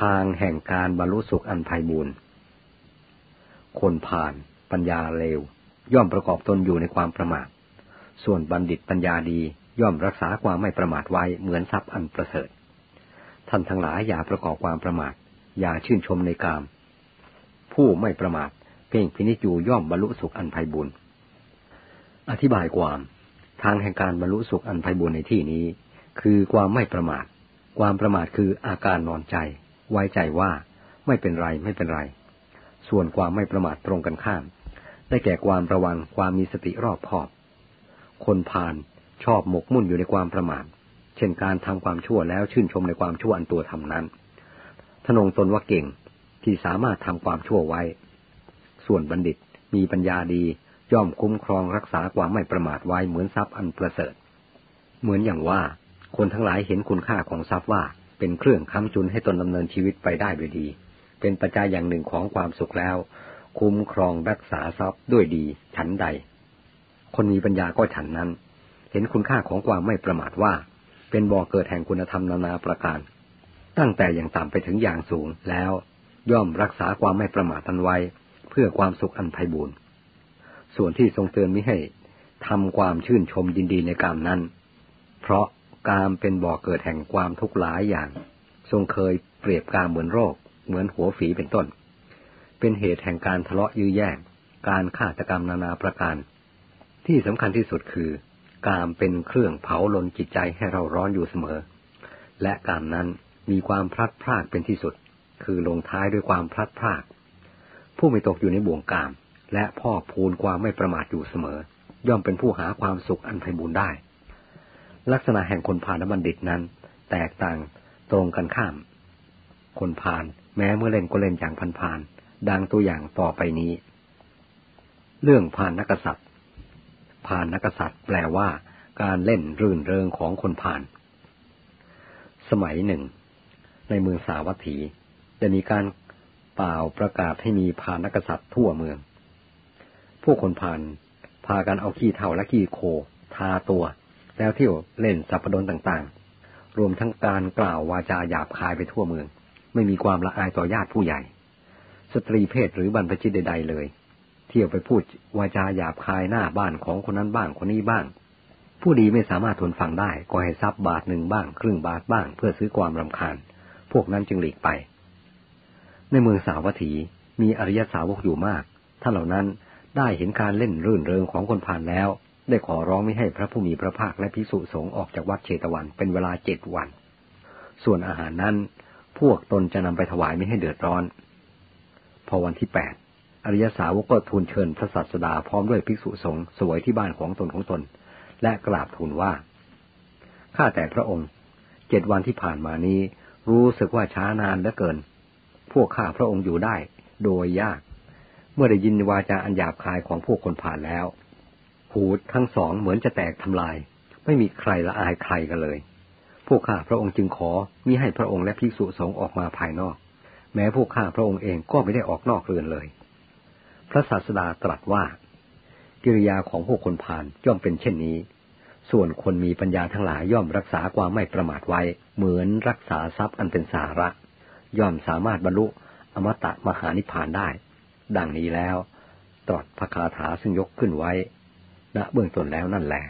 ทางแห่งการบรรลุสุขอันไพบูรณ์คนผ่านปัญญาเลว ย่อมประกอบตนอยู่ในความประมาท ส่วนบัณฑิตปัญญาดีย่อมรักษาความไม่ประมาทไว้เหมือนทรัพย์อันประเสริฐ ท่านทั้งหลายอย่าประกอบความประมาท อย่าชื่นชมในกาม ผู้ไม่ประมาทเพ่งพินิจอยู่ย่อมบรรลุสุขอันไพบุญอธิบายความทางแห่งการบรรลุสุขอันไพบุญในที่นี้ คือความไม่ประมาท ความประมาทคืออาการนอนใจ ไว้ใจว่าไม่เป็นไรไม่เป็นไร ส่วนความไม่ประมาทตรงกันข้าม ได้แก่ความระวังความมีสติรอบคอบ คนพาลชอบหมกมุ่นอยู่ในความประมาท เช่นการทำความชั่วแล้วชื่นชมในความชั่วอันตัวทำนั้นทนงตนว่าเก่งที่สามารถทำความชั่วไว้ ส่วนบัณฑิตมีปัญญาดีย่อมคุ้มครองรักษาความไม่ประมาทไว้เหมือนทรัพย์อันประเสริฐ เหมือนอย่างว่าคนทั้งหลายเห็นคุณค่าของทรัพย์ว่า เป็นเครื่องค้ำจุนให้ตนดำเนินชีวิตไปได้ด้วยดี เป็นปัจจัยอย่างหนึ่งของความสุขแล้ว คุ้มครองรักษาทรัพย์ด้วยดี ฉันใด คนมีปัญญาก็ฉันนั้น เห็นคุณค่าของความไม่ประมาทว่า เป็นบ่อเกิดแห่งคุณธรรมนานาประการ ตั้งแต่อย่างต่ำไปถึงอย่างสูงแล้ว ย่อมรักษาความไม่ประมาทันไว้ เพื่อความสุขอันไพบูรณ์ส่วนที่ทรงเตือนมิให้ทำความชื่นชมยินดีในกามนั้น เพราะ กามเป็นบ่อเกิดแห่งความทุกข์หลายอย่าง ทรงเคยเปรียบกามเหมือนโรค เหมือนหัวฝีเป็นต้น เป็นเหตุแห่งการทะเลาะยื้อแย่ง การฆาตกรรมนานาประการ ที่สำคัญที่สุดคือกามเป็นเครื่องเผาลนจิตใจให้เราร้อนอยู่เสมอ และกามนั้นมีความพลัดพรากเป็นที่สุด คือลงท้ายด้วยความพลัดพราก ผู้ไม่ตกอยู่ในบ่วงกาม และพ่อพูนความไม่ประมาทอยู่เสมอ ย่อมเป็นผู้หาความสุขอันไพบูรณ์ได้ ลักษณะแห่งคนพาลบัณฑิตนั้น แตกต่างตรงกันข้าม คนพาลแม้เมื่อเล่นก็เล่นอย่างพันพานดังตัวอย่างต่อไปนี้ เรื่องพานนักษัตริย์พานนักษัตริย์แปลว่า การเล่นรื่นเริงของคนผ่าน สมัยหนึ่ง ในเมืองสาวัตถีจะมีการเป่าประกาศให้มีพานนักษัตริย์ทั่วเมืองผู้คนผ่านพากันเอาขี้เท่าและขี้โค ทาตัว แล้วเที่ยวเล่นสัพดนต่างๆ รวมทั้งการกล่าววาจาหยาบคายไปทั่วเมือง ไม่มีความละอายต่อญาติผู้ใหญ่ สตรีเพศหรือบรรพชิตใด ๆ เลย เที่ยวไปพูดวาจาหยาบคายหน้าบ้านของคนนั้นบ้างคนนี้บ้าง ผู้ดีไม่สามารถทนฟังได้ก็ให้ทรัพย์บาทหนึ่งบ้างครึ่งบาทบ้าง เพื่อซื้อความรำคาญ พวกนั้นจึงหลีกไป ในเมืองสาวัตถีมีอริยสาวกอยู่มากท่านเหล่านั้นได้เห็นการเล่นรื่นเริงของคนผ่านแล้ว ได้ขอร้องไม่ให้พระผู้มีพระภาคและพิสุสงฆ์ออกจากวัดเชตวันเป็นเวลาเจ็ดวัน ส่วนอาหารนั้นพวกตนจะนำไปถวายไม่ให้เดือดร้อน พอวันที่แปดอริยสาวกก็ทูลเชิญพระศาสดาพร้อมด้วยภิกษุสงฆ์สวยที่บ้านของตนของตน และกราบทูลว่า ข้าแต่พระองค์เจ็ดวันที่ผ่านมานี้ รู้สึกว่าช้านานเหลือเกิน พวกข้าพระองค์อยู่ได้ โดยยาก เมื่อได้ยินวาจาอันหยาบคายของพวกคนผ่านแล้ว หูทั้งสองเหมือนจะแตกทำลาย ไม่มีใครละอายใครกันเลย พวกข้าพระองค์จึงขอมิให้พระองค์และภิกษุสงฆ์ออกมาภายนอก แม้พวกข้าพระองค์เองก็ไม่ได้ออกนอกเรือนเลย พระศาสดาตรัสว่า กิริยาของพวกคนผ่านย่อมเป็นเช่นนี้ ส่วนคนมีปัญญาทั้งหลายย่อมรักษาความไม่ประมาทไว้ เหมือนรักษาทรัพย์อันเป็นสาระ ย่อมสามารถบรรลุอมตะมหานิพพานได้ ดังนี้แล้วตรัสพระคาถาซึ่งยกขึ้นไว้ ณเบื้องต้นแล้วนั่นแหละ